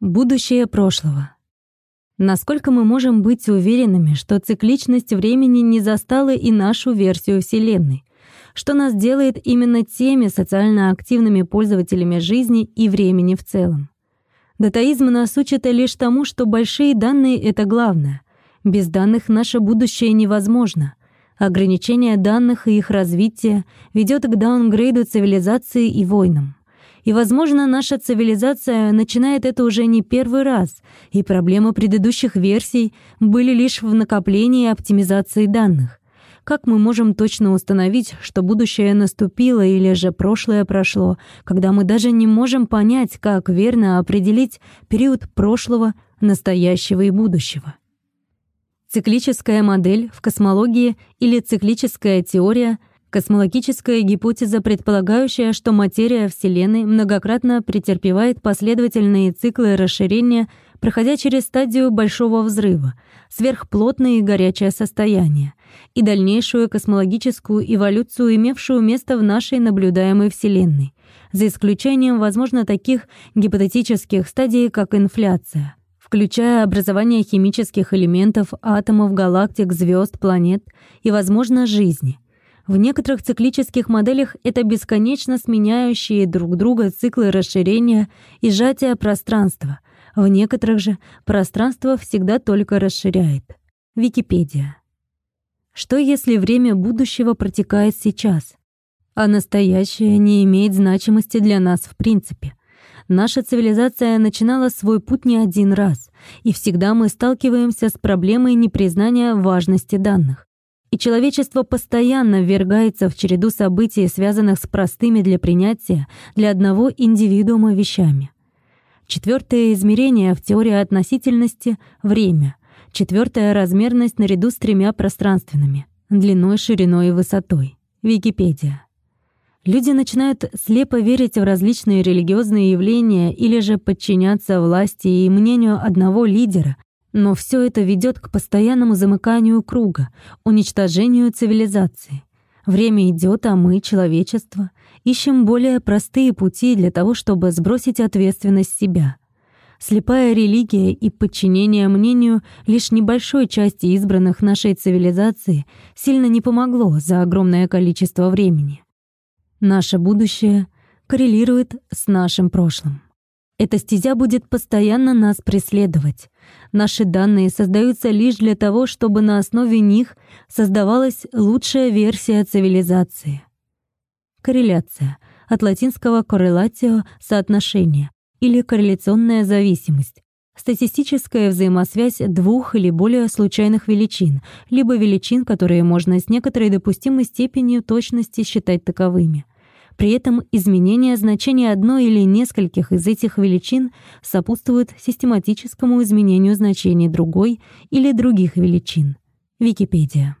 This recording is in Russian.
Будущее прошлого. Насколько мы можем быть уверенными, что цикличность времени не застала и нашу версию Вселенной, что нас делает именно теми социально активными пользователями жизни и времени в целом? Датаизм нас учит лишь тому, что большие данные — это главное. Без данных наше будущее невозможно. Ограничение данных и их развитие ведет к даунгрейду цивилизации и войнам. И, возможно, наша цивилизация начинает это уже не первый раз, и проблемы предыдущих версий были лишь в накоплении и оптимизации данных. Как мы можем точно установить, что будущее наступило или же прошлое прошло, когда мы даже не можем понять, как верно определить период прошлого, настоящего и будущего? Циклическая модель в космологии или циклическая теория Космологическая гипотеза, предполагающая, что материя Вселенной многократно претерпевает последовательные циклы расширения, проходя через стадию Большого взрыва, сверхплотное и горячее состояние, и дальнейшую космологическую эволюцию, имевшую место в нашей наблюдаемой Вселенной, за исключением, возможно, таких гипотетических стадий, как инфляция включая образование химических элементов, атомов, галактик, звезд, планет и, возможно, жизни — в некоторых циклических моделях это бесконечно сменяющие друг друга циклы расширения и сжатия пространства. В некоторых же пространство всегда только расширяет. Википедия. Что если время будущего протекает сейчас, а настоящее не имеет значимости для нас в принципе? Наша цивилизация начинала свой путь не один раз, и всегда мы сталкиваемся с проблемой непризнания важности данных и человечество постоянно ввергается в череду событий, связанных с простыми для принятия для одного индивидуума вещами. Четвертое измерение в теории относительности — время. Четвертая размерность наряду с тремя пространственными — длиной, шириной и высотой. Википедия. Люди начинают слепо верить в различные религиозные явления или же подчиняться власти и мнению одного лидера, но все это ведет к постоянному замыканию круга, уничтожению цивилизации. Время идет, а мы, человечество, ищем более простые пути для того, чтобы сбросить ответственность себя. Слепая религия и подчинение мнению лишь небольшой части избранных нашей цивилизации сильно не помогло за огромное количество времени. Наше будущее коррелирует с нашим прошлым. Эта стезя будет постоянно нас преследовать. Наши данные создаются лишь для того, чтобы на основе них создавалась лучшая версия цивилизации. Корреляция. От латинского correlatio — соотношение или корреляционная зависимость. Статистическая взаимосвязь двух или более случайных величин, либо величин, которые можно с некоторой допустимой степенью точности считать таковыми — при этом изменение значения одной или нескольких из этих величин сопутствует систематическому изменению значений другой или других величин. Википедия.